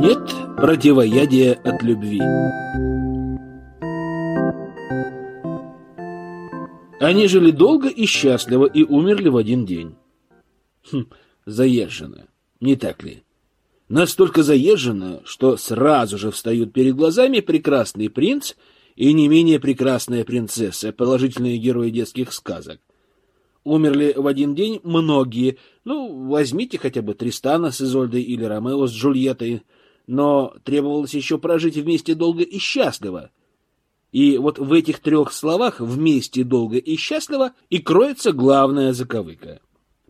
Нет противоядия от любви. Они жили долго и счастливо и умерли в один день. Хм, заезжено, не так ли? Настолько заезжено, что сразу же встают перед глазами прекрасный принц и не менее прекрасная принцесса, положительные герои детских сказок. Умерли в один день многие. Ну, возьмите хотя бы Тристана с Изольдой или Ромео с Джульеттой. Но требовалось еще прожить вместе долго и счастливо. И вот в этих трех словах «вместе долго и счастливо» и кроется главная заковыка.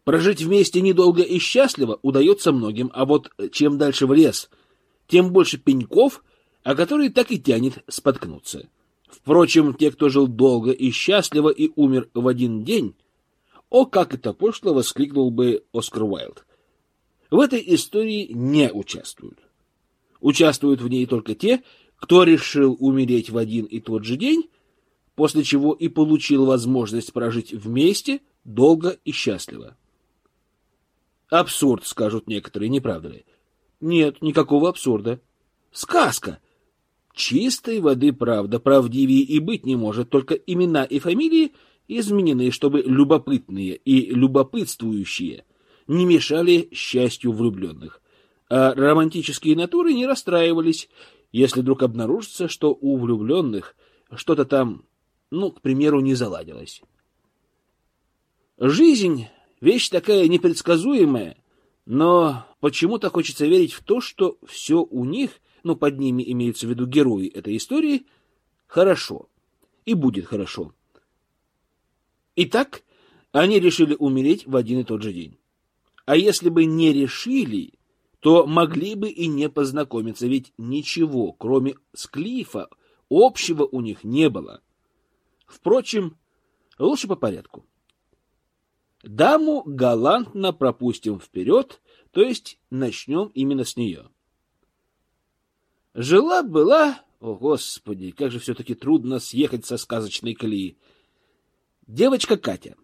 Прожить вместе недолго и счастливо удается многим, а вот чем дальше в лес, тем больше пеньков, о которые так и тянет споткнуться. Впрочем, те, кто жил долго и счастливо и умер в один день, о, как это пошло, воскликнул бы Оскар Уайлд. В этой истории не участвуют. Участвуют в ней только те, кто решил умереть в один и тот же день, после чего и получил возможность прожить вместе долго и счастливо. Абсурд, скажут некоторые, не правда ли? Нет, никакого абсурда. Сказка. Чистой воды правда, правдивее и быть не может, только имена и фамилии изменены, чтобы любопытные и любопытствующие не мешали счастью влюбленных, а романтические натуры не расстраивались, если вдруг обнаружится, что у влюбленных что-то там, ну, к примеру, не заладилось. Жизнь — вещь такая непредсказуемая, но почему-то хочется верить в то, что все у них, ну, под ними имеются в виду герои этой истории, хорошо и будет хорошо. Итак, они решили умереть в один и тот же день. А если бы не решили, то могли бы и не познакомиться, ведь ничего, кроме склифа, общего у них не было. Впрочем, лучше по порядку. Даму галантно пропустим вперед, то есть начнем именно с нее. Жила-была, о господи, как же все-таки трудно съехать со сказочной колеи, девочка Катя.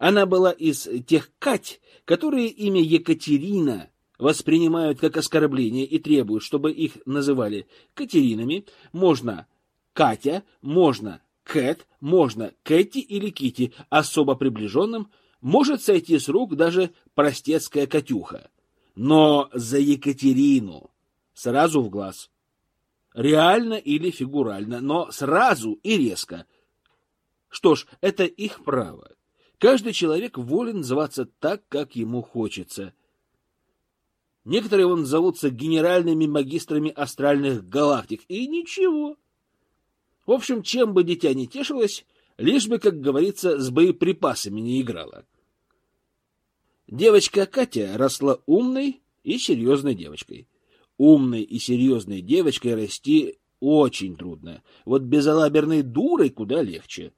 Она была из тех Кать, которые имя Екатерина воспринимают как оскорбление и требуют, чтобы их называли Катеринами, можно Катя, можно Кэт, можно Кэти или Кити, особо приближенным может сойти с рук даже простецкая Катюха. Но за Екатерину сразу в глаз. Реально или фигурально, но сразу и резко. Что ж, это их право. Каждый человек волен зваться так, как ему хочется. Некоторые вон зовутся генеральными магистрами астральных галактик. И ничего. В общем, чем бы дитя не тешилось, лишь бы, как говорится, с боеприпасами не играла. Девочка Катя росла умной и серьезной девочкой. Умной и серьезной девочкой расти очень трудно. Вот безалаберной дурой куда легче.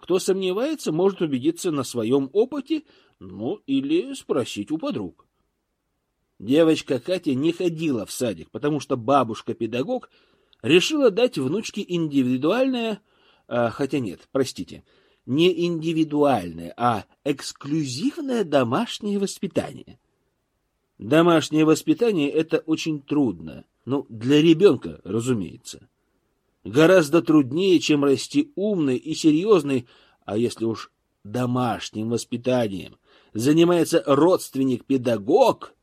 Кто сомневается, может убедиться на своем опыте, ну или спросить у подруг. Девочка Катя не ходила в садик, потому что бабушка-педагог решила дать внучке индивидуальное, а, хотя нет, простите, не индивидуальное, а эксклюзивное домашнее воспитание. Домашнее воспитание — это очень трудно, ну, для ребенка, разумеется. Гораздо труднее, чем расти умной и серьезной, а если уж домашним воспитанием занимается родственник-педагог —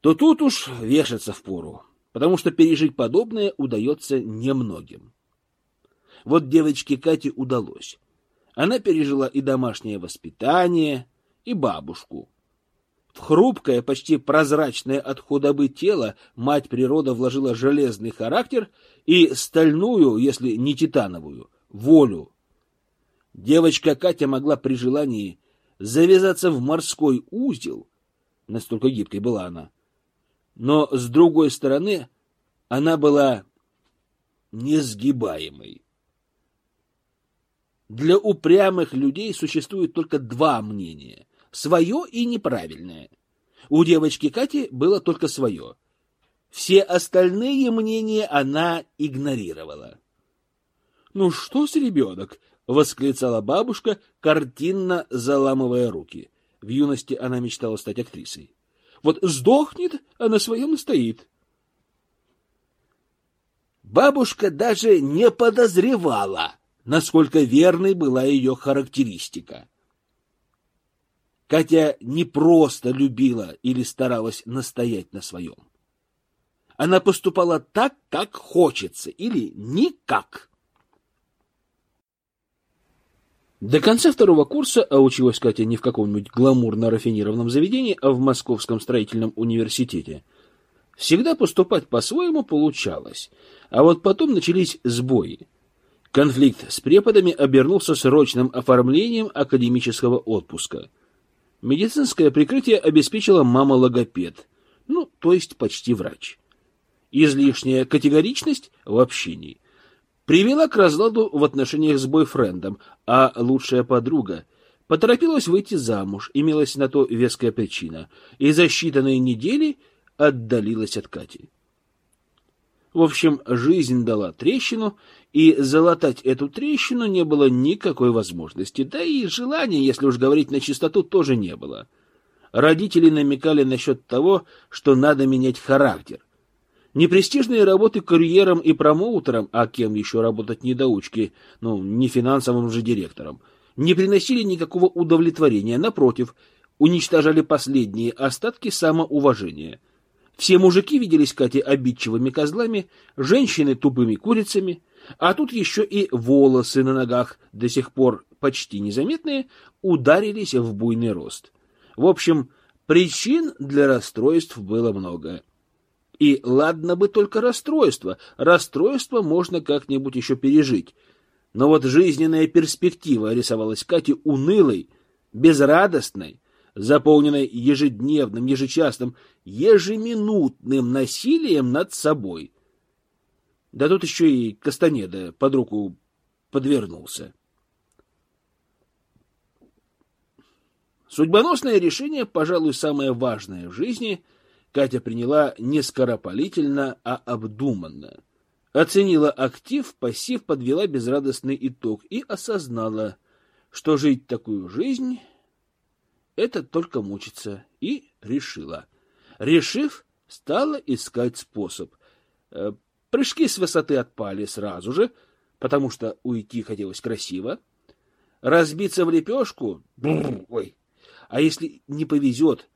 то тут уж вешаться впору, потому что пережить подобное удается немногим. Вот девочке Кате удалось. Она пережила и домашнее воспитание, и бабушку. В хрупкое, почти прозрачное от худобы тело мать природа вложила железный характер и стальную, если не титановую, волю. Девочка Катя могла при желании завязаться в морской узел, настолько гибкой была она, но, с другой стороны, она была несгибаемой. Для упрямых людей существует только два мнения — свое и неправильное. У девочки Кати было только свое. Все остальные мнения она игнорировала. — Ну что с ребенок? — восклицала бабушка, картинно заламывая руки. В юности она мечтала стать актрисой. Вот сдохнет, а на своем стоит. Бабушка даже не подозревала, насколько верной была ее характеристика. Катя не просто любила или старалась настоять на своем. Она поступала так, как хочется, или никак. До конца второго курса, а училась Катя не в каком-нибудь гламурно-рафинированном заведении, а в Московском строительном университете, всегда поступать по-своему получалось. А вот потом начались сбои. Конфликт с преподами обернулся срочным оформлением академического отпуска. Медицинское прикрытие обеспечила мама-логопед, ну, то есть почти врач. Излишняя категоричность в общении привела к разладу в отношениях с бойфрендом, а лучшая подруга поторопилась выйти замуж, имелась на то веская причина, и за считанные недели отдалилась от Кати. В общем, жизнь дала трещину, и залатать эту трещину не было никакой возможности, да и желания, если уж говорить на чистоту, тоже не было. Родители намекали насчет того, что надо менять характер. Непрестижные работы курьером и промоутером, а кем еще работать недоучки, ну, не финансовым же директором, не приносили никакого удовлетворения, напротив, уничтожали последние остатки самоуважения. Все мужики виделись Кате обидчивыми козлами, женщины тупыми курицами, а тут еще и волосы на ногах, до сих пор почти незаметные, ударились в буйный рост. В общем, причин для расстройств было много. И ладно бы только расстройство. Расстройство можно как-нибудь еще пережить. Но вот жизненная перспектива рисовалась Кате унылой, безрадостной, заполненной ежедневным, ежечасным, ежеминутным насилием над собой — да тут еще и Кастанеда под руку подвернулся. Судьбоносное решение, пожалуй, самое важное в жизни, Катя приняла не скоропалительно, а обдуманно. Оценила актив, пассив, подвела безрадостный итог и осознала, что жить такую жизнь — это только мучиться, и решила. Решив, стала искать способ э, Прыжки с высоты отпали сразу же, потому что уйти хотелось красиво. Разбиться в лепешку? Ой. А если не повезет,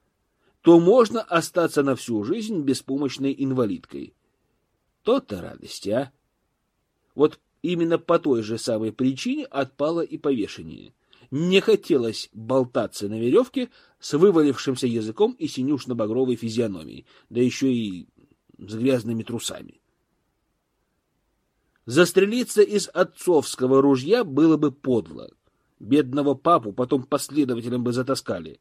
то можно остаться на всю жизнь беспомощной инвалидкой. То-то радость, а! Вот именно по той же самой причине отпало и повешение. Не хотелось болтаться на веревке с вывалившимся языком и синюшно-багровой физиономией, да еще и с грязными трусами. Застрелиться из отцовского ружья было бы подло. Бедного папу потом последователям бы затаскали.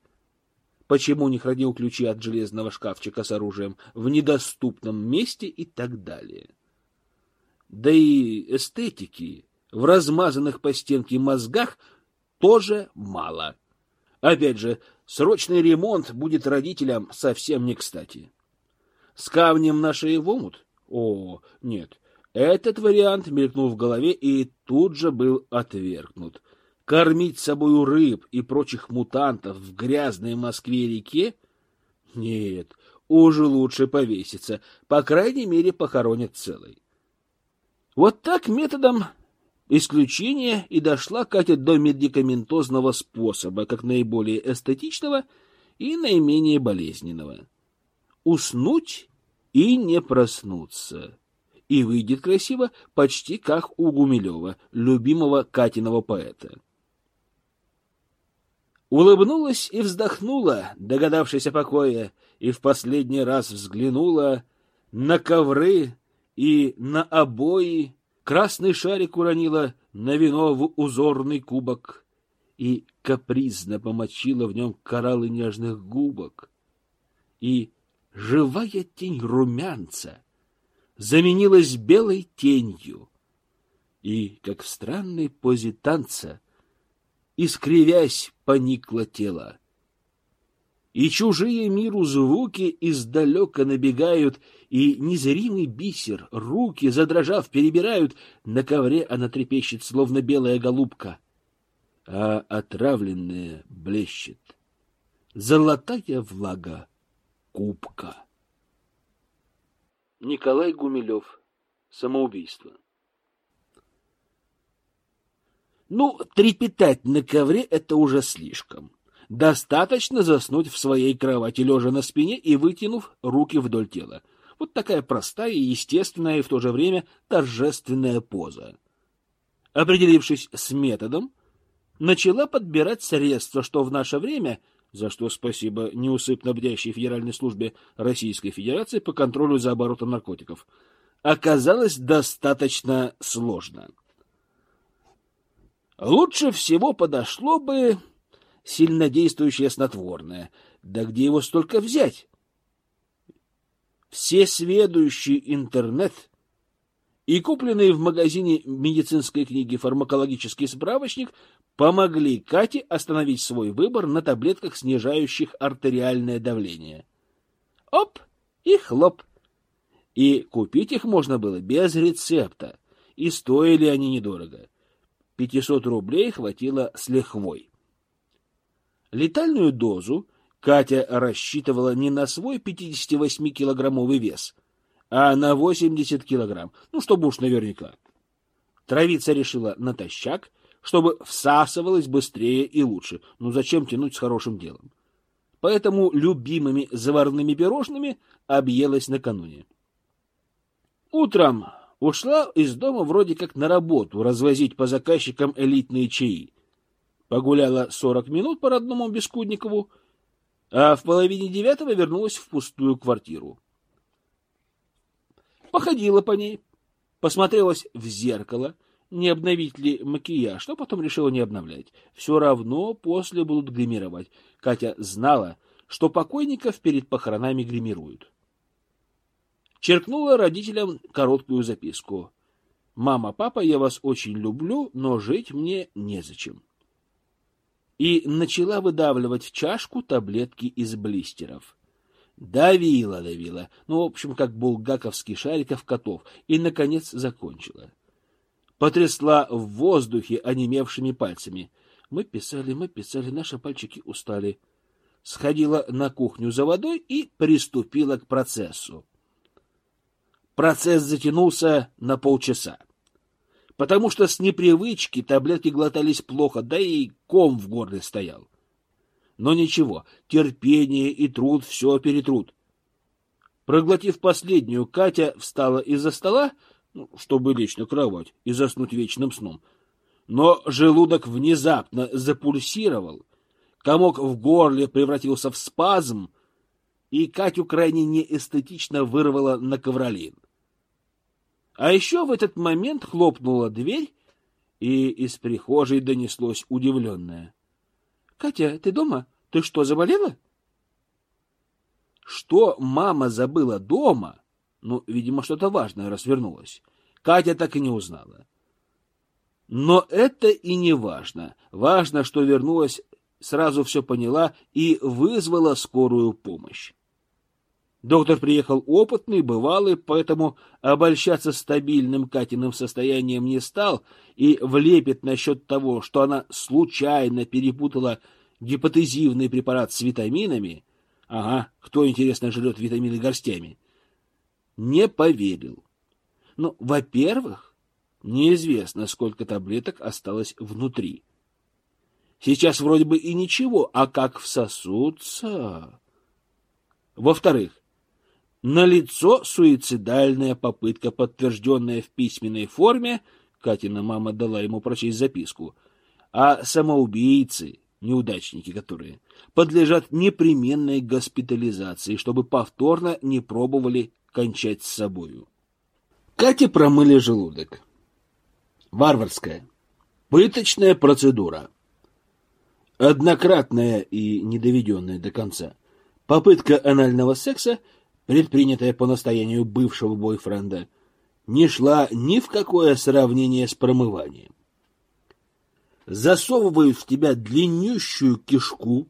Почему не хранил ключи от железного шкафчика с оружием в недоступном месте и так далее. Да и эстетики в размазанных по стенке мозгах тоже мало. Опять же, срочный ремонт будет родителям совсем не кстати. С камнем на шее в омут? О, нет, этот вариант мелькнул в голове и тут же был отвергнут. Кормить собою рыб и прочих мутантов в грязной Москве-реке? Нет, уже лучше повеситься, по крайней мере, похоронят целой. Вот так методом исключения и дошла Катя до медикаментозного способа, как наиболее эстетичного и наименее болезненного. Уснуть и не проснуться и выйдет красиво, почти как у Гумилева, любимого Катиного поэта. Улыбнулась и вздохнула, догадавшись о покое, и в последний раз взглянула на ковры и на обои, красный шарик уронила на вино в узорный кубок и капризно помочила в нем кораллы нежных губок. И живая тень румянца заменилась белой тенью, и, как в странной позе танца, искривясь, поникло тело. И чужие миру звуки издалека набегают, и незримый бисер, руки, задрожав, перебирают, на ковре она трепещет, словно белая голубка, а отравленная блещет. Золотая влага кубка. Николай Гумилев. Самоубийство. Ну, трепетать на ковре — это уже слишком. Достаточно заснуть в своей кровати, лежа на спине и вытянув руки вдоль тела. Вот такая простая, естественная и в то же время торжественная поза. Определившись с методом, начала подбирать средства, что в наше время, за что спасибо неусыпно бдящей Федеральной службе Российской Федерации по контролю за оборотом наркотиков, оказалось достаточно сложно. Лучше всего подошло бы сильнодействующее снотворное. Да где его столько взять? Всесведущий интернет и купленный в магазине медицинской книги фармакологический справочник помогли Кате остановить свой выбор на таблетках, снижающих артериальное давление. Оп! И хлоп! И купить их можно было без рецепта, и стоили они недорого. 500 рублей хватило с лихвой. Летальную дозу Катя рассчитывала не на свой 58-килограммовый вес, а на 80 килограмм, ну, чтобы уж наверняка. Травица решила натощак, чтобы всасывалась быстрее и лучше. Ну, зачем тянуть с хорошим делом? Поэтому любимыми заварными пирожными объелась накануне. Утром ушла из дома вроде как на работу, развозить по заказчикам элитные чаи. Погуляла сорок минут по родному Бескудникову, а в половине девятого вернулась в пустую квартиру. Походила по ней, посмотрелась в зеркало, не обновить ли макияж, но потом решила не обновлять. Все равно после будут гримировать. Катя знала, что покойников перед похоронами гримируют черкнула родителям короткую записку. «Мама, папа, я вас очень люблю, но жить мне незачем». И начала выдавливать в чашку таблетки из блистеров. Давила, давила, ну, в общем, как булгаковский шариков котов, и, наконец, закончила. Потрясла в воздухе онемевшими пальцами. Мы писали, мы писали, наши пальчики устали. Сходила на кухню за водой и приступила к процессу. Процесс затянулся на полчаса. Потому что с непривычки таблетки глотались плохо, да и ком в горле стоял. Но ничего, терпение и труд все перетрут. Проглотив последнюю, Катя встала из-за стола, ну, чтобы лечь на кровать и заснуть вечным сном. Но желудок внезапно запульсировал, комок в горле превратился в спазм, и Катю крайне неэстетично вырвало на ковролин. А еще в этот момент хлопнула дверь, и из прихожей донеслось удивленное. — Катя, ты дома? Ты что, заболела? Что мама забыла дома? Ну, видимо, что-то важное развернулось. Катя так и не узнала. Но это и не важно. Важно, что вернулась, сразу все поняла и вызвала скорую помощь. Доктор приехал опытный, бывалый, поэтому обольщаться стабильным Катиным состоянием не стал и влепит насчет того, что она случайно перепутала гипотезивный препарат с витаминами, ага, кто, интересно, жрет витамины горстями, не поверил. Ну, во-первых, неизвестно, сколько таблеток осталось внутри. Сейчас вроде бы и ничего, а как всосутся... Во-вторых, Налицо суицидальная попытка, подтвержденная в письменной форме, Катина мама дала ему прочесть записку, а самоубийцы, неудачники которые, подлежат непременной госпитализации, чтобы повторно не пробовали кончать с собою. Кате промыли желудок. Варварская. Пыточная процедура. Однократная и недоведенная до конца попытка анального секса – предпринятая по настоянию бывшего бойфренда, не шла ни в какое сравнение с промыванием. Засовывают в тебя длиннющую кишку,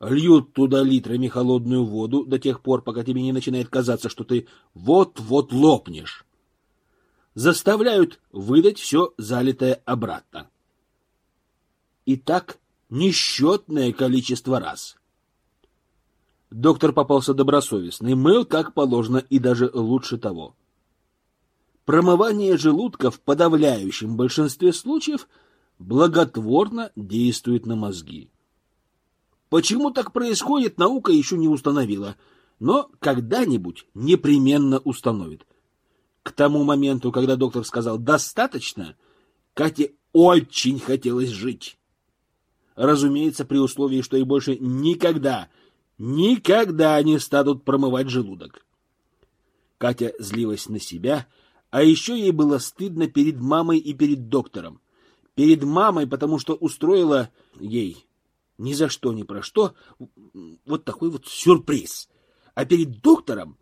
льют туда литрами холодную воду до тех пор, пока тебе не начинает казаться, что ты вот-вот лопнешь. Заставляют выдать все залитое обратно. И так несчетное количество раз. Доктор попался добросовестный, мыл как положено и даже лучше того. Промывание желудка в подавляющем большинстве случаев благотворно действует на мозги. Почему так происходит, наука еще не установила, но когда-нибудь непременно установит. К тому моменту, когда доктор сказал «достаточно», Кате очень хотелось жить. Разумеется, при условии, что и больше никогда, никогда не станут промывать желудок. Катя злилась на себя, а еще ей было стыдно перед мамой и перед доктором. Перед мамой, потому что устроила ей ни за что, ни про что вот такой вот сюрприз. А перед доктором,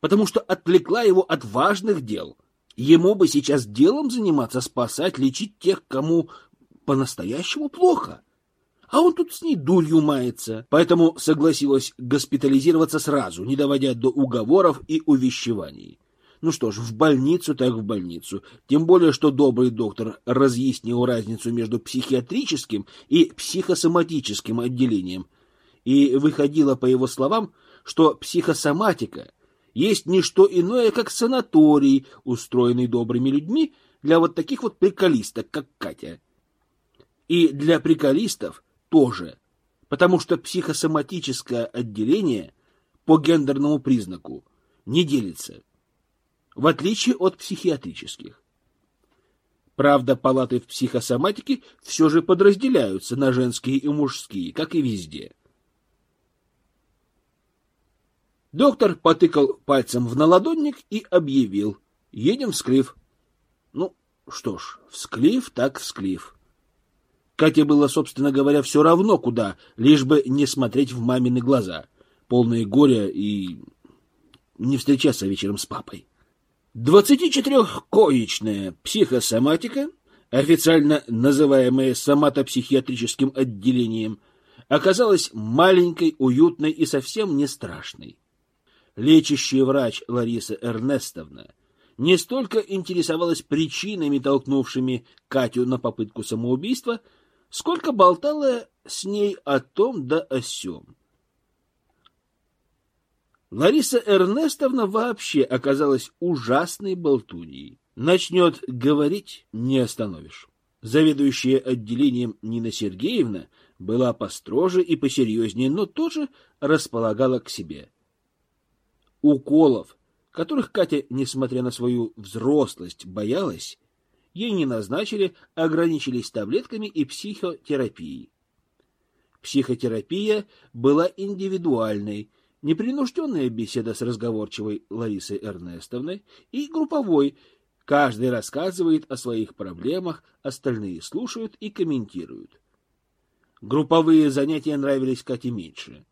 потому что отвлекла его от важных дел. Ему бы сейчас делом заниматься, спасать, лечить тех, кому по-настоящему плохо. А он тут с ней дурью мается. Поэтому согласилась госпитализироваться сразу, не доводя до уговоров и увещеваний. Ну что ж, в больницу так в больницу. Тем более, что добрый доктор разъяснил разницу между психиатрическим и психосоматическим отделением. И выходило, по его словам, что психосоматика есть не что иное, как санаторий, устроенный добрыми людьми для вот таких вот приколисток, как Катя. И для приколистов тоже, потому что психосоматическое отделение по гендерному признаку не делится в отличие от психиатрических. Правда, палаты в психосоматике все же подразделяются на женские и мужские, как и везде. Доктор потыкал пальцем в наладонник и объявил. Едем в Склиф. Ну, что ж, в Склиф так в Склиф. Кате было, собственно говоря, все равно куда, лишь бы не смотреть в мамины глаза, полные горя и не встречаться вечером с папой. 24-коечная психосоматика, официально называемая соматопсихиатрическим отделением, оказалась маленькой, уютной и совсем не страшной. Лечащий врач Лариса Эрнестовна не столько интересовалась причинами, толкнувшими Катю на попытку самоубийства, сколько болтала с ней о том да о сём. Лариса Эрнестовна вообще оказалась ужасной болтуньей. Начнет говорить — не остановишь. Заведующая отделением Нина Сергеевна была построже и посерьезнее, но тоже располагала к себе. Уколов, которых Катя, несмотря на свою взрослость, боялась, ей не назначили, ограничились таблетками и психотерапией. Психотерапия была индивидуальной — непринужденная беседа с разговорчивой Ларисой Эрнестовной и групповой. Каждый рассказывает о своих проблемах, остальные слушают и комментируют. Групповые занятия нравились Кате меньше.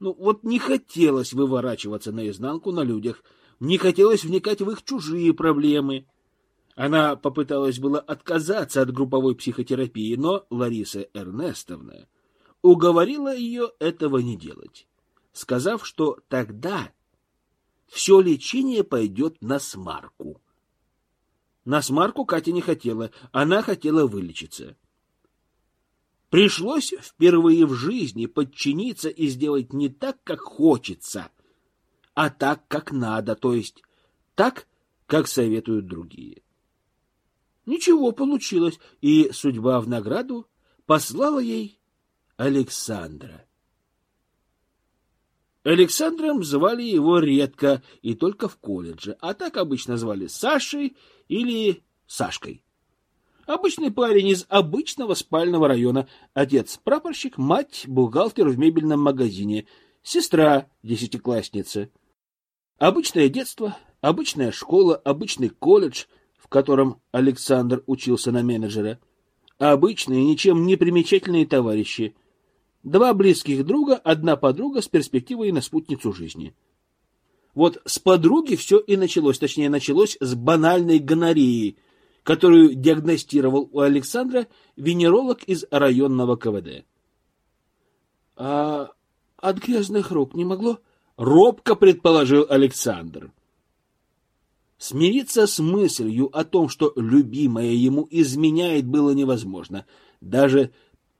Ну, вот не хотелось выворачиваться наизнанку на людях, не хотелось вникать в их чужие проблемы. Она попыталась было отказаться от групповой психотерапии, но Лариса Эрнестовна уговорила ее этого не делать сказав, что тогда все лечение пойдет на смарку. На смарку Катя не хотела, она хотела вылечиться. Пришлось впервые в жизни подчиниться и сделать не так, как хочется, а так, как надо, то есть так, как советуют другие. Ничего получилось, и судьба в награду послала ей Александра. Александром звали его редко и только в колледже, а так обычно звали Сашей или Сашкой. Обычный парень из обычного спального района. Отец прапорщик, мать бухгалтер в мебельном магазине, сестра десятиклассница. Обычное детство, обычная школа, обычный колледж, в котором Александр учился на менеджера. Обычные, ничем не примечательные товарищи — Два близких друга, одна подруга с перспективой на спутницу жизни. Вот с подруги все и началось, точнее, началось с банальной гонореи, которую диагностировал у Александра венеролог из районного КВД. — А от грязных рук не могло? — робко предположил Александр. Смириться с мыслью о том, что любимая ему изменяет, было невозможно. Даже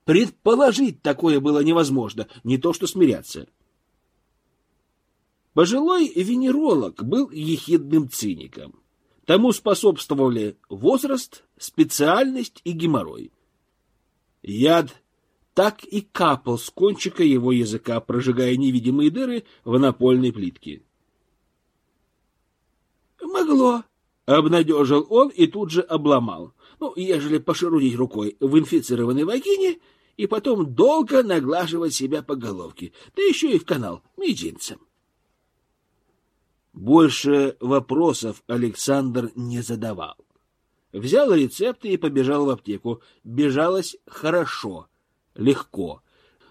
Предположить такое было невозможно, не то что смиряться. Пожилой венеролог был ехидным циником. Тому способствовали возраст, специальность и геморрой. Яд так и капал с кончика его языка, прожигая невидимые дыры в напольной плитке. «Могло», — обнадежил он и тут же обломал. «Ну, ежели пошерудить рукой в инфицированной вагине и потом долго наглаживать себя по головке, да еще и в канал мизинцем». Больше вопросов Александр не задавал. Взял рецепты и побежал в аптеку. Бежалось хорошо, легко.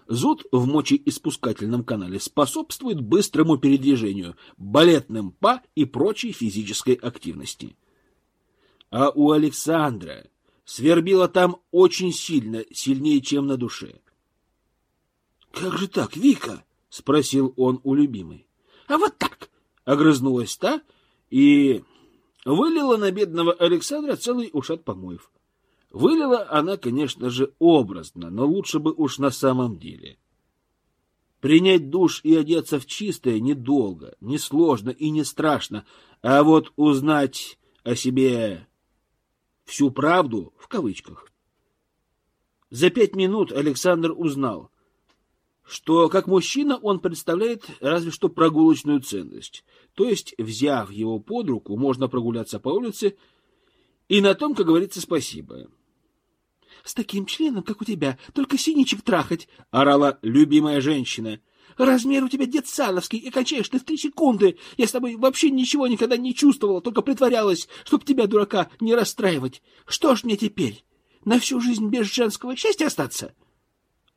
Зуд в мочеиспускательном канале способствует быстрому передвижению, балетным па и прочей физической активности. А у Александра свербило там очень сильно, сильнее, чем на душе. — Как же так, Вика? — спросил он у любимой. — А вот так! — огрызнулась та и вылила на бедного Александра целый ушат помоев. Вылила она, конечно же, образно, но лучше бы уж на самом деле. Принять душ и одеться в чистое недолго, не сложно и не страшно, а вот узнать о себе всю правду в кавычках. За пять минут Александр узнал, что как мужчина он представляет разве что прогулочную ценность. То есть, взяв его под руку, можно прогуляться по улице и на том, как говорится, спасибо. — С таким членом, как у тебя, только синичек трахать, — орала любимая женщина. — Размер у тебя детсановский, и кончаешь ты в три секунды. Я с тобой вообще ничего никогда не чувствовала, только притворялась, чтоб тебя, дурака, не расстраивать. Что ж мне теперь? На всю жизнь без женского счастья остаться?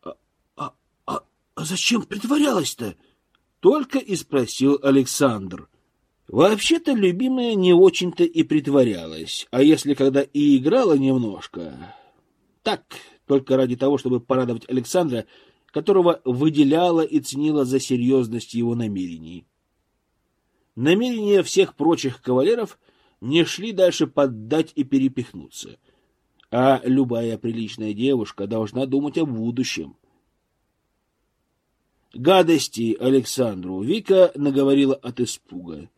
А, а, а, а зачем притворялась-то? Только и спросил Александр. Вообще-то любимая не очень-то и притворялась, а если когда и играла немножко, так, только ради того, чтобы порадовать Александра, которого выделяла и ценила за серьезность его намерений. Намерения всех прочих кавалеров не шли дальше поддать и перепихнуться, а любая приличная девушка должна думать о будущем. Гадости Александру Вика наговорила от испуга.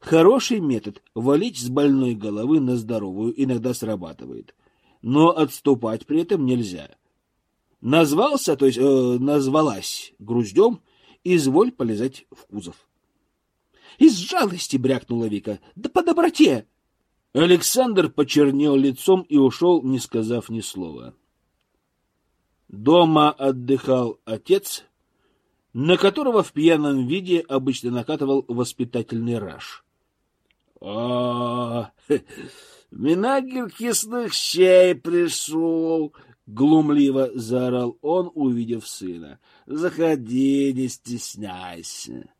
Хороший метод — валить с больной головы на здоровую иногда срабатывает но отступать при этом нельзя. Назвался, то есть э, назвалась груздем, изволь полезать в кузов. Из жалости брякнула Вика. Да по доброте. Александр почернел лицом и ушел, не сказав ни слова. Дома отдыхал отец, на которого в пьяном виде обычно накатывал воспитательный раж. А, -а, -а Минагер кислых щей пришел, — глумливо заорал он, увидев сына. — Заходи, не стесняйся.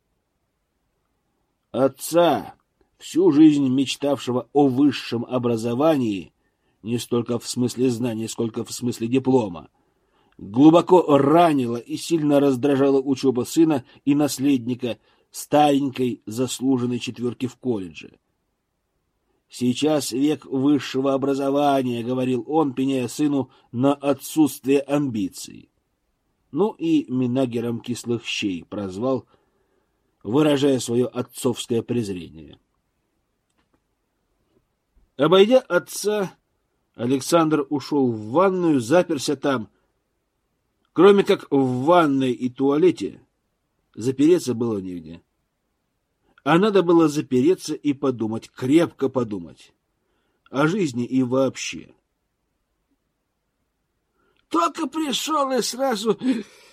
Отца, всю жизнь мечтавшего о высшем образовании, не столько в смысле знаний, сколько в смысле диплома, глубоко ранила и сильно раздражала учеба сына и наследника старенькой заслуженной четверки в колледже. Сейчас век высшего образования, — говорил он, пеняя сыну на отсутствие амбиций. Ну и Минагером кислых щей прозвал, выражая свое отцовское презрение. Обойдя отца, Александр ушел в ванную, заперся там. Кроме как в ванной и туалете, запереться было негде. А надо было запереться и подумать, крепко подумать. О жизни и вообще. Только пришел и сразу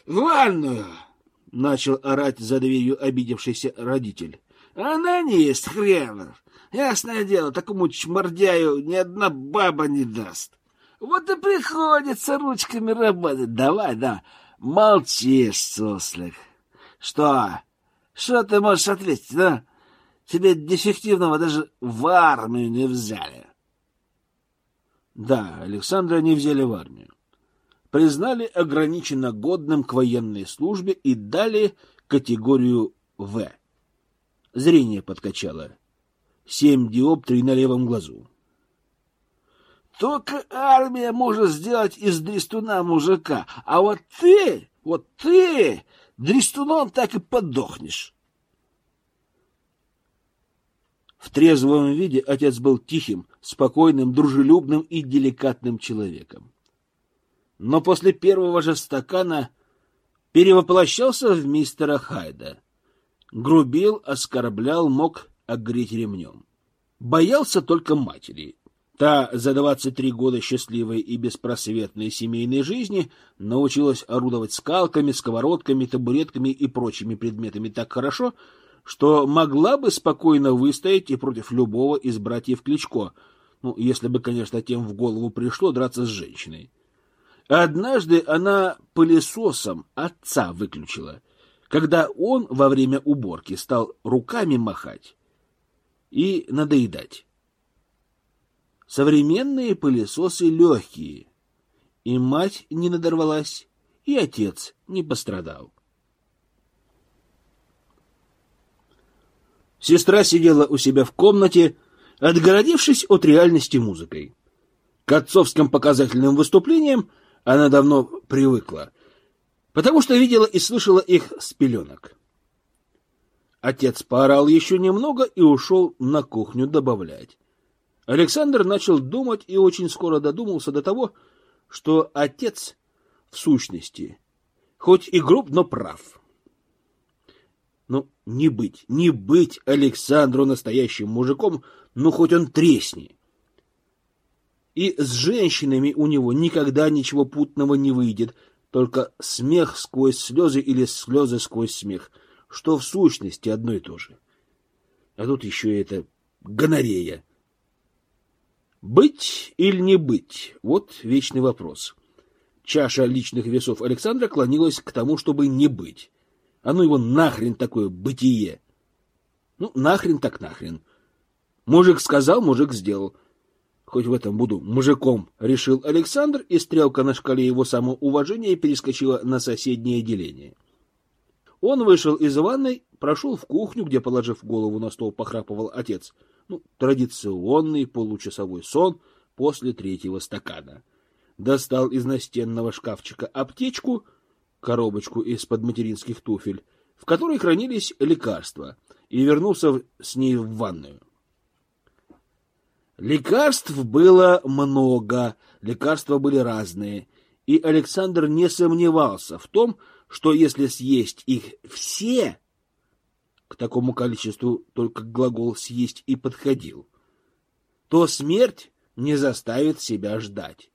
в ванную, — начал орать за дверью обидевшийся родитель. Она не есть хренов. Ясное дело, такому чмордяю ни одна баба не даст. Вот и приходится ручками работать. Давай, да, молчишь, суслик. Что, что ты можешь ответить, да? Тебе дефективного даже в армию не взяли. Да, Александра не взяли в армию. Признали ограниченно годным к военной службе и дали категорию В. Зрение подкачало. Семь диоптрий на левом глазу. Только армия может сделать из дрестуна мужика, а вот ты, вот ты, дрестуном так и подохнешь. В трезвом виде отец был тихим, спокойным, дружелюбным и деликатным человеком. Но после первого же стакана перевоплощался в мистера Хайда. Грубил, оскорблял, мог огреть ремнем. Боялся только матери. Та за двадцать три года счастливой и беспросветной семейной жизни научилась орудовать скалками, сковородками, табуретками и прочими предметами так хорошо, что могла бы спокойно выстоять и против любого из братьев Кличко, ну, если бы, конечно, тем в голову пришло драться с женщиной. Однажды она пылесосом отца выключила, когда он во время уборки стал руками махать и надоедать. Современные пылесосы легкие, и мать не надорвалась, и отец не пострадал. Сестра сидела у себя в комнате, отгородившись от реальности музыкой. К отцовским показательным выступлениям она давно привыкла, потому что видела и слышала их с пеленок. Отец поорал еще немного и ушел на кухню добавлять. Александр начал думать и очень скоро додумался до того, что отец, в сущности, хоть и груб, но прав. Ну, не быть, не быть Александру настоящим мужиком, ну хоть он тресни. И с женщинами у него никогда ничего путного не выйдет, только смех сквозь слезы или слезы сквозь смех, что в сущности одно и то же. А тут еще и это гонорея. Быть или не быть — вот вечный вопрос. Чаша личных весов Александра клонилась к тому, чтобы не быть. А ну его нахрен такое бытие. Ну, нахрен так нахрен. Мужик сказал, мужик сделал. Хоть в этом буду мужиком, решил Александр, и стрелка на шкале его самоуважения перескочила на соседнее деление. Он вышел из ванной, прошел в кухню, где, положив голову на стол, похрапывал отец. Ну, традиционный получасовой сон после третьего стакана. Достал из настенного шкафчика аптечку — коробочку из-под материнских туфель, в которой хранились лекарства, и вернулся с ней в ванную. Лекарств было много, лекарства были разные, и Александр не сомневался в том, что если съесть их все, к такому количеству только глагол «съесть» и подходил, то смерть не заставит себя ждать.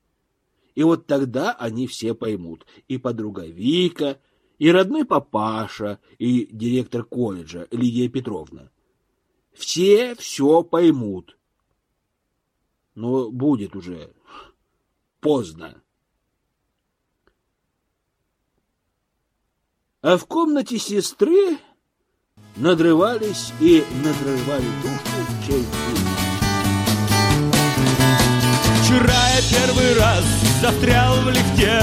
И вот тогда они все поймут. И подруга Вика, и родной папаша, и директор колледжа Лидия Петровна. Все все поймут. Но будет уже поздно. А в комнате сестры надрывались и надрывали душу чай Вчера я первый раз застрял в лифте.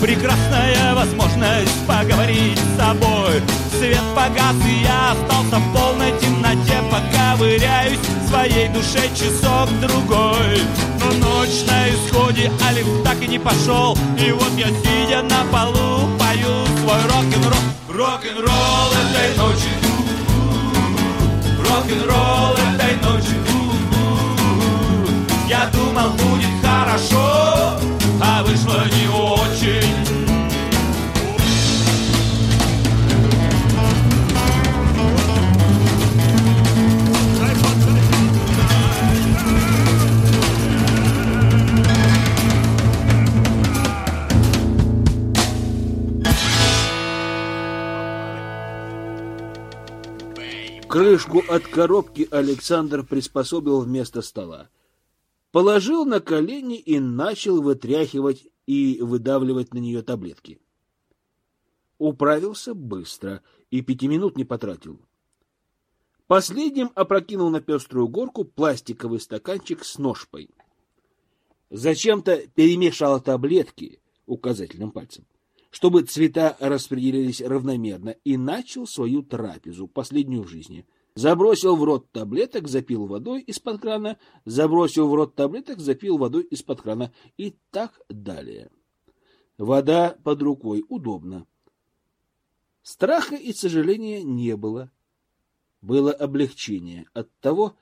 Прекрасная возможность поговорить с собой. Свет погас, и я остался в полной темноте. Пока выряюсь в своей душе часок-другой Но ночь на исходе, а лифт так и не пошел. И вот я, сидя на полу, пою свой рок-н-ролл. Рок-н-ролл этой ночи Рок-н-ролл этой ночи Я думал, будет хорошо а вышло не очень. Крышку от коробки Александр приспособил вместо стола положил на колени и начал вытряхивать и выдавливать на нее таблетки. Управился быстро и пяти минут не потратил. Последним опрокинул на пеструю горку пластиковый стаканчик с ножпой. Зачем-то перемешал таблетки указательным пальцем, чтобы цвета распределились равномерно, и начал свою трапезу, последнюю в жизни — Забросил в рот таблеток, запил водой из-под крана, забросил в рот таблеток, запил водой из-под крана и так далее. Вода под рукой, удобно. Страха и сожаления не было. Было облегчение от того,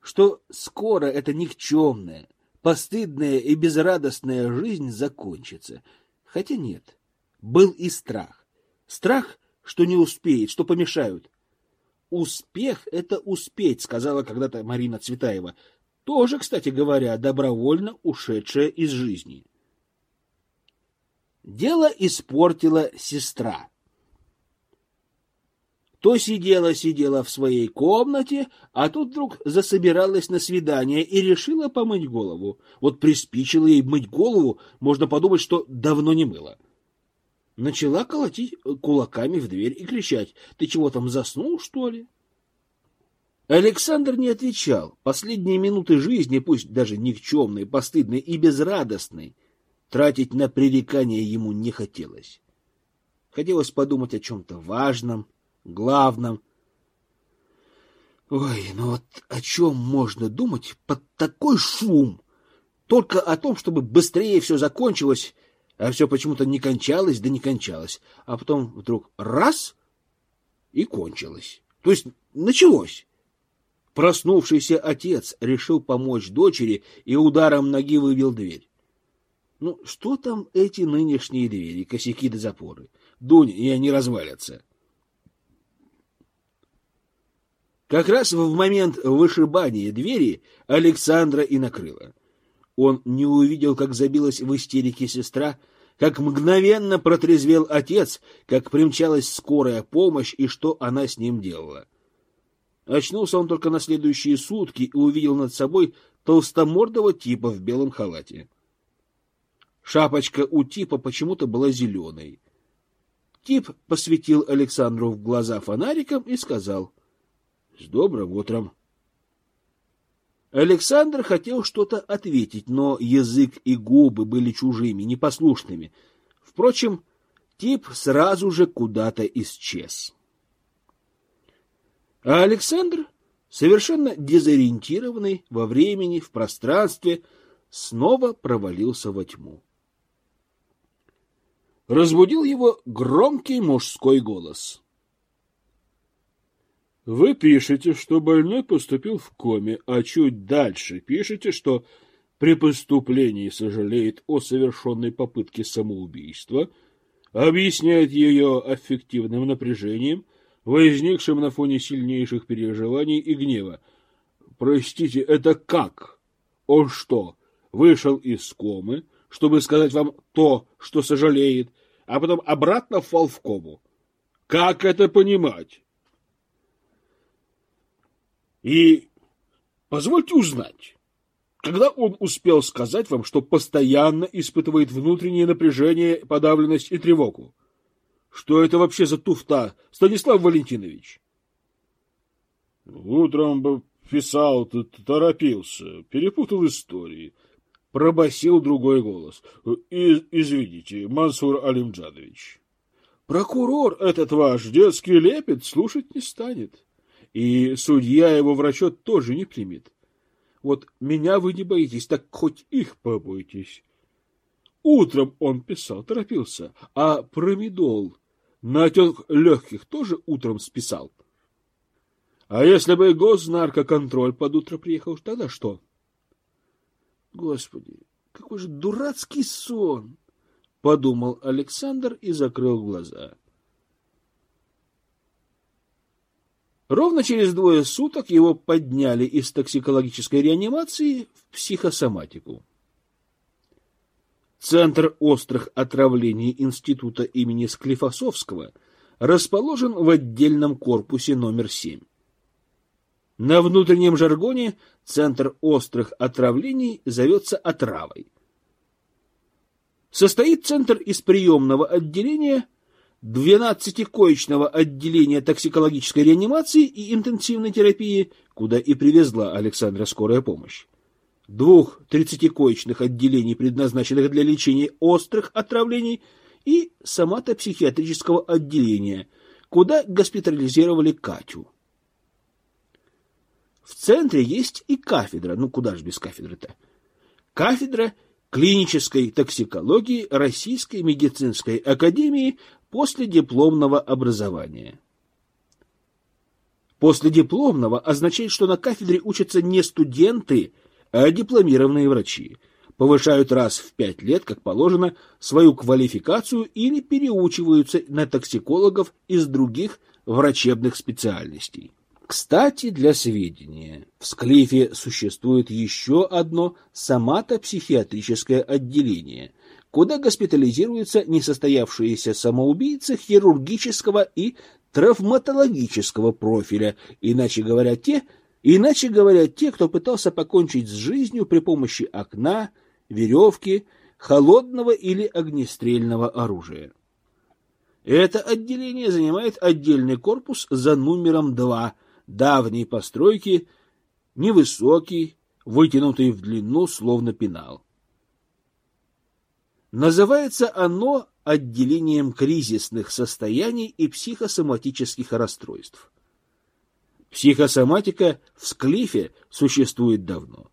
что скоро эта никчемная, постыдная и безрадостная жизнь закончится. Хотя нет, был и страх. Страх, что не успеет, что помешают. Успех — это успеть, сказала когда-то Марина Цветаева, тоже, кстати говоря, добровольно ушедшая из жизни. Дело испортила сестра. То сидела-сидела в своей комнате, а тут вдруг засобиралась на свидание и решила помыть голову. Вот приспичило ей мыть голову, можно подумать, что давно не мыла. Начала колотить кулаками в дверь и кричать. «Ты чего там, заснул, что ли?» Александр не отвечал. Последние минуты жизни, пусть даже никчемные, постыдные и безрадостные, тратить на пререкания ему не хотелось. Хотелось подумать о чем-то важном, главном. Ой, ну вот о чем можно думать под такой шум? Только о том, чтобы быстрее все закончилось, а все почему-то не кончалось, да не кончалось. А потом вдруг раз — и кончилось. То есть началось. Проснувшийся отец решил помочь дочери и ударом ноги выбил дверь. Ну, что там эти нынешние двери, косяки да запоры? Дунь, и они развалятся. Как раз в момент вышибания двери Александра и накрыло. Он не увидел, как забилась в истерике сестра, как мгновенно протрезвел отец, как примчалась скорая помощь и что она с ним делала. Очнулся он только на следующие сутки и увидел над собой толстомордого типа в белом халате. Шапочка у типа почему-то была зеленой. Тип посветил Александру в глаза фонариком и сказал — с добрым утром. Александр хотел что-то ответить, но язык и губы были чужими, непослушными. Впрочем, тип сразу же куда-то исчез. А Александр, совершенно дезориентированный во времени, в пространстве, снова провалился во тьму. Разбудил его громкий мужской голос. Вы пишете, что больной поступил в коме, а чуть дальше пишете, что при поступлении сожалеет о совершенной попытке самоубийства, объясняет ее аффективным напряжением, возникшим на фоне сильнейших переживаний и гнева. Простите, это как? Он что, вышел из комы, чтобы сказать вам то, что сожалеет, а потом обратно впал в кому? Как это понимать? И позвольте узнать, когда он успел сказать вам, что постоянно испытывает внутреннее напряжение, подавленность и тревогу? Что это вообще за туфта, Станислав Валентинович? Утром бы писал, торопился, перепутал истории. Пробасил другой голос. И, извините, Мансур Алимджадович. Прокурор этот ваш детский лепет слушать не станет и судья его в расчет тоже не примет. Вот меня вы не боитесь, так хоть их побойтесь. Утром он писал, торопился, а промедол на отек легких тоже утром списал. А если бы госнаркоконтроль под утро приехал, тогда что? Господи, какой же дурацкий сон! — подумал Александр и закрыл глаза. — Ровно через двое суток его подняли из токсикологической реанимации в психосоматику. Центр острых отравлений Института имени Склифосовского расположен в отдельном корпусе номер 7. На внутреннем жаргоне Центр острых отравлений зовется отравой. Состоит Центр из приемного отделения, 12-коечного отделения токсикологической реанимации и интенсивной терапии, куда и привезла Александра скорая помощь. Двух 30-коечных отделений, предназначенных для лечения острых отравлений, и соматопсихиатрического отделения, куда госпитализировали Катю. В центре есть и кафедра, ну куда же без кафедры-то? Кафедра клинической токсикологии Российской медицинской академии после дипломного образования. После дипломного означает, что на кафедре учатся не студенты, а дипломированные врачи. Повышают раз в пять лет, как положено, свою квалификацию или переучиваются на токсикологов из других врачебных специальностей. Кстати, для сведения, в Склифе существует еще одно сомато-психиатрическое отделение, куда госпитализируются несостоявшиеся самоубийцы хирургического и травматологического профиля, иначе говоря, те, иначе говоря, те, кто пытался покончить с жизнью при помощи окна, веревки, холодного или огнестрельного оружия. Это отделение занимает отдельный корпус за номером 2 давней постройки, невысокий, вытянутый в длину, словно пенал. Называется оно отделением кризисных состояний и психосоматических расстройств. Психосоматика в Склифе существует давно.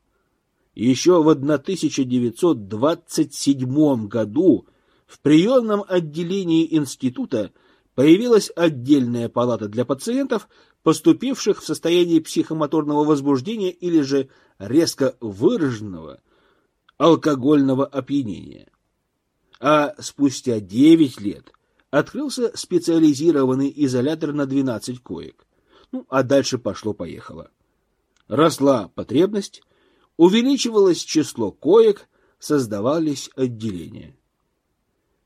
Еще в 1927 году в приемном отделении института появилась отдельная палата для пациентов, поступивших в состоянии психомоторного возбуждения или же резко выраженного алкогольного опьянения а спустя 9 лет открылся специализированный изолятор на 12 коек. Ну, а дальше пошло-поехало. Росла потребность, увеличивалось число коек, создавались отделения.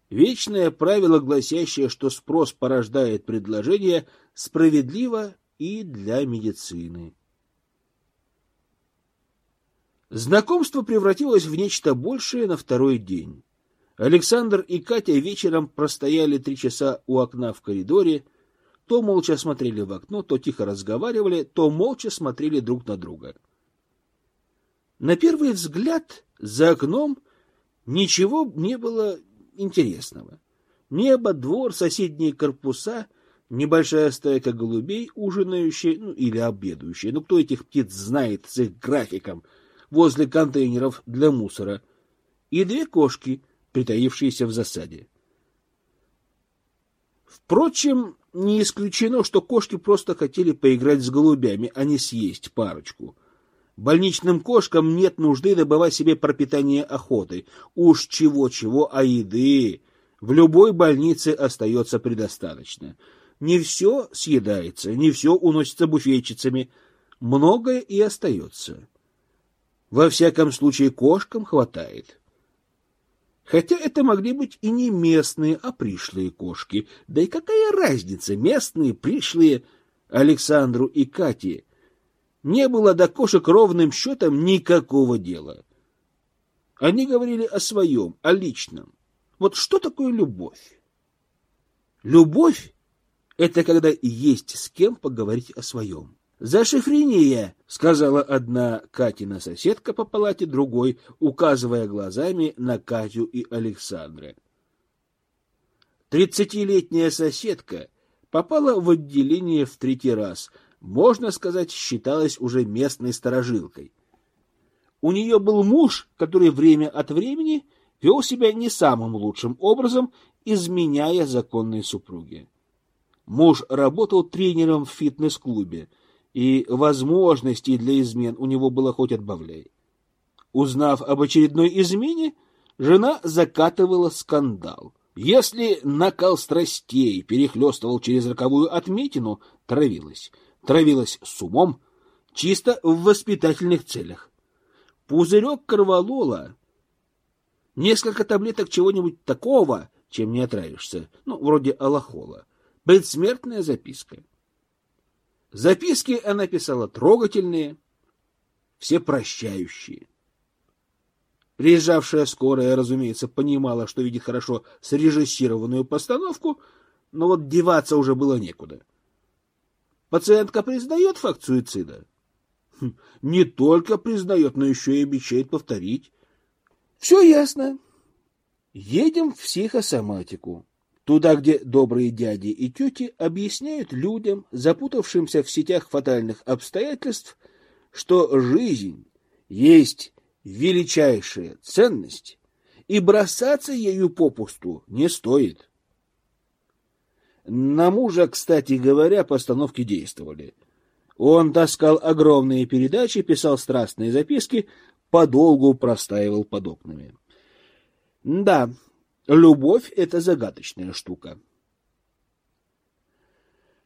Вечное правило, гласящее, что спрос порождает предложение, справедливо и для медицины. Знакомство превратилось в нечто большее на второй день. Александр и Катя вечером простояли три часа у окна в коридоре, то молча смотрели в окно, то тихо разговаривали, то молча смотрели друг на друга. На первый взгляд за окном ничего не было интересного. Небо, двор, соседние корпуса, небольшая стайка голубей, ужинающие, ну или обедающие, ну кто этих птиц знает с их графиком, возле контейнеров для мусора, и две кошки — притаившиеся в засаде. Впрочем, не исключено, что кошки просто хотели поиграть с голубями, а не съесть парочку. Больничным кошкам нет нужды добывать себе пропитание охотой. Уж чего-чего, а еды в любой больнице остается предостаточно. Не все съедается, не все уносится буфетчицами, многое и остается. Во всяком случае, кошкам хватает. Хотя это могли быть и не местные, а пришлые кошки. Да и какая разница, местные, пришлые Александру и Кате? Не было до кошек ровным счетом никакого дела. Они говорили о своем, о личном. Вот что такое любовь? Любовь — это когда есть с кем поговорить о своем. «За шифрения!» — сказала одна Катина соседка по палате другой, указывая глазами на Катю и Александра. Тридцатилетняя соседка попала в отделение в третий раз, можно сказать, считалась уже местной сторожилкой. У нее был муж, который время от времени вел себя не самым лучшим образом, изменяя законной супруге. Муж работал тренером в фитнес-клубе — и возможностей для измен у него было хоть отбавляй. Узнав об очередной измене, жена закатывала скандал. Если накал страстей перехлестывал через роковую отметину, травилась. Травилась с умом, чисто в воспитательных целях. Пузырек корвалола, несколько таблеток чего-нибудь такого, чем не отравишься, ну, вроде аллахола, предсмертная записка — Записки она писала трогательные, все прощающие. Приезжавшая скорая, разумеется, понимала, что видит хорошо срежиссированную постановку, но вот деваться уже было некуда. Пациентка признает факт суицида? Хм, не только признает, но еще и обещает повторить. Все ясно. Едем в психосоматику. Туда, где добрые дяди и тети объясняют людям, запутавшимся в сетях фатальных обстоятельств, что жизнь есть величайшая ценность, и бросаться ею попусту не стоит. На мужа, кстати говоря, постановки действовали. Он таскал огромные передачи, писал страстные записки, подолгу простаивал под окнами. Да, любовь — это загадочная штука.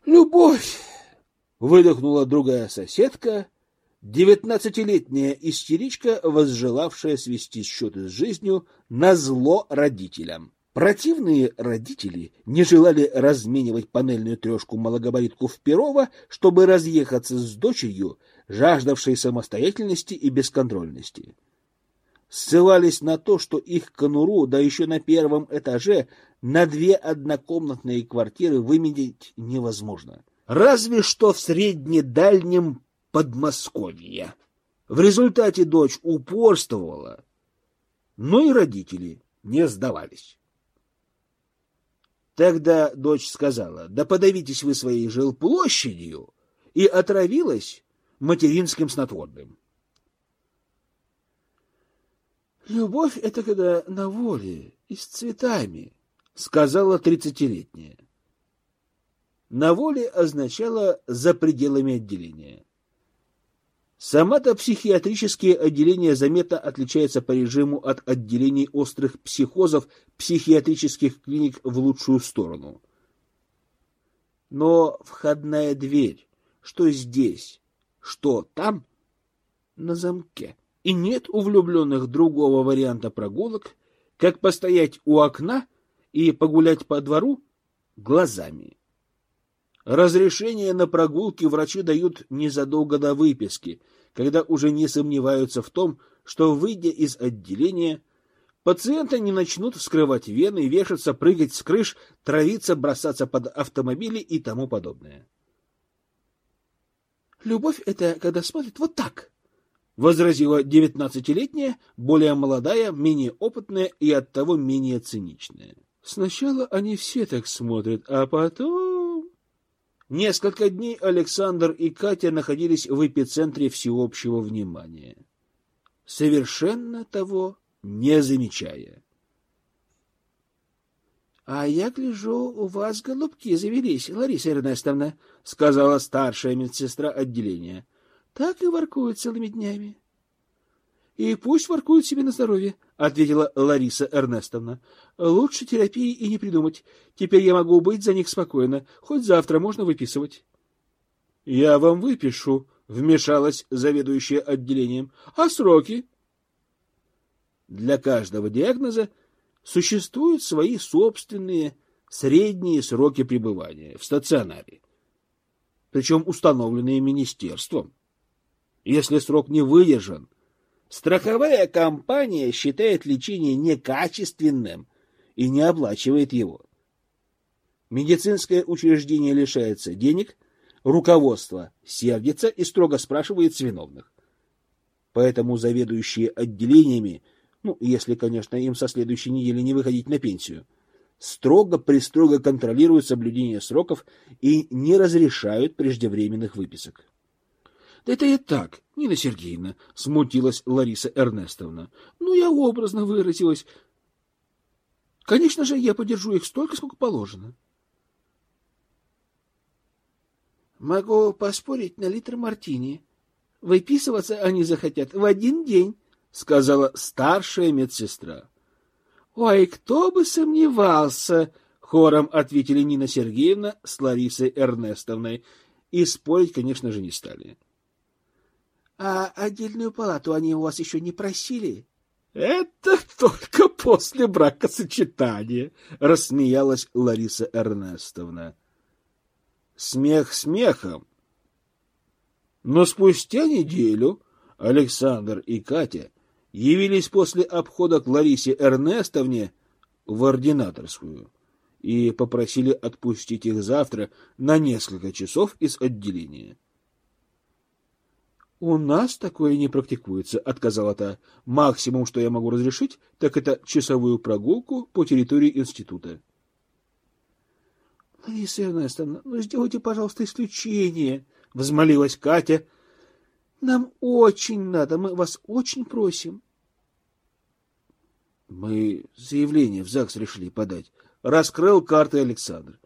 «Любовь!» — выдохнула другая соседка, девятнадцатилетняя истеричка, возжелавшая свести счеты с жизнью на зло родителям. Противные родители не желали разменивать панельную трешку-малогабаритку в Перово, чтобы разъехаться с дочерью, жаждавшей самостоятельности и бесконтрольности. Ссылались на то, что их конуру, да еще на первом этаже, на две однокомнатные квартиры выменить невозможно. Разве что в среднедальнем Подмосковье. В результате дочь упорствовала, но и родители не сдавались. Тогда дочь сказала, да подавитесь вы своей жилплощадью, и отравилась материнским снотворным. Любовь — это когда на воле и с цветами, — сказала тридцатилетняя. На воле означало за пределами отделения. Сама-то психиатрические отделения заметно отличаются по режиму от отделений острых психозов психиатрических клиник в лучшую сторону. Но входная дверь, что здесь, что там, на замке. И нет у влюбленных другого варианта прогулок, как постоять у окна и погулять по двору глазами. Разрешение на прогулки врачи дают незадолго до выписки, когда уже не сомневаются в том, что, выйдя из отделения, пациенты не начнут вскрывать вены, вешаться, прыгать с крыш, травиться, бросаться под автомобили и тому подобное. «Любовь — это когда смотрит вот так», — возразила девятнадцатилетняя, более молодая, менее опытная и оттого менее циничная. «Сначала они все так смотрят, а потом...» Несколько дней Александр и Катя находились в эпицентре всеобщего внимания, совершенно того не замечая. — А я гляжу, у вас голубки завелись, Лариса Эрнестовна, — сказала старшая медсестра отделения. — Так и воркуют целыми днями. И пусть воркуют себе на здоровье, — ответила Лариса Эрнестовна. — Лучше терапии и не придумать. Теперь я могу быть за них спокойно. Хоть завтра можно выписывать. — Я вам выпишу, — вмешалась заведующая отделением. — А сроки? Для каждого диагноза существуют свои собственные средние сроки пребывания в стационаре, причем установленные министерством. Если срок не выдержан, Страховая компания считает лечение некачественным и не оплачивает его. Медицинское учреждение лишается денег, руководство сердится и строго спрашивает с виновных. Поэтому заведующие отделениями, ну, если, конечно, им со следующей недели не выходить на пенсию, строго-престрого контролируют соблюдение сроков и не разрешают преждевременных выписок. Это и так, Нина Сергеевна, смутилась Лариса Эрнестовна. Ну, я образно выразилась. Конечно же, я подержу их столько, сколько положено. Могу поспорить на литр мартини. Выписываться они захотят в один день, сказала старшая медсестра. Ой, кто бы сомневался, хором ответили Нина Сергеевна с Ларисой Эрнестовной. И спорить, конечно же, не стали. А отдельную палату они у вас еще не просили? — Это только после бракосочетания, — рассмеялась Лариса Эрнестовна. Смех смехом. Но спустя неделю Александр и Катя явились после обхода к Ларисе Эрнестовне в ординаторскую и попросили отпустить их завтра на несколько часов из отделения. — У нас такое не практикуется, — отказала та. — Максимум, что я могу разрешить, так это часовую прогулку по территории института. — Лариса Эрнестовна, ну сделайте, пожалуйста, исключение, — взмолилась Катя. — Нам очень надо, мы вас очень просим. Мы заявление в ЗАГС решили подать. Раскрыл карты Александр.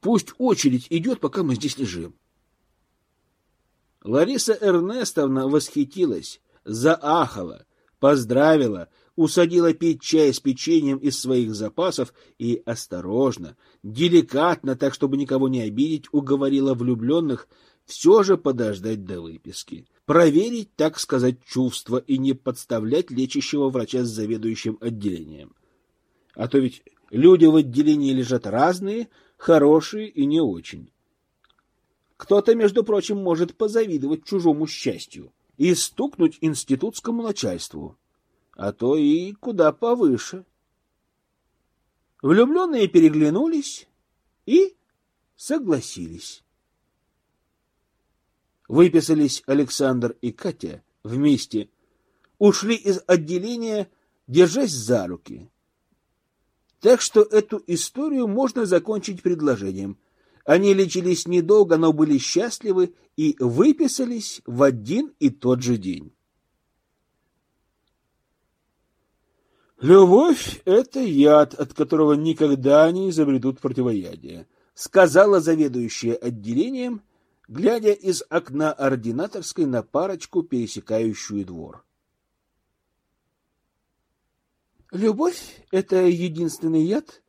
Пусть очередь идет, пока мы здесь лежим. Лариса Эрнестовна восхитилась, заахала, поздравила, усадила пить чай с печеньем из своих запасов и осторожно, деликатно, так чтобы никого не обидеть, уговорила влюбленных все же подождать до выписки. Проверить, так сказать, чувства и не подставлять лечащего врача с заведующим отделением. А то ведь люди в отделении лежат разные, хорошие и не очень. Кто-то, между прочим, может позавидовать чужому счастью и стукнуть институтскому начальству, а то и куда повыше. Влюбленные переглянулись и согласились. Выписались Александр и Катя вместе, ушли из отделения, держась за руки. Так что эту историю можно закончить предложением. Они лечились недолго, но были счастливы и выписались в один и тот же день. «Любовь — это яд, от которого никогда не изобретут противоядие», — сказала заведующая отделением, глядя из окна ординаторской на парочку, пересекающую двор. «Любовь — это единственный яд,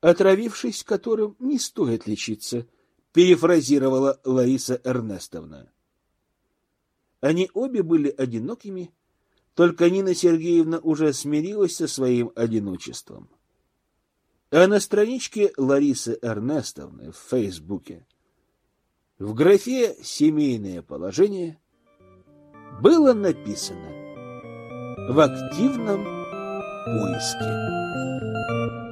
отравившись которым не стоит лечиться», — перефразировала Лариса Эрнестовна. Они обе были одинокими, только Нина Сергеевна уже смирилась со своим одиночеством. А на страничке Ларисы Эрнестовны в Фейсбуке в графе «Семейное положение» было написано «В активном поиске».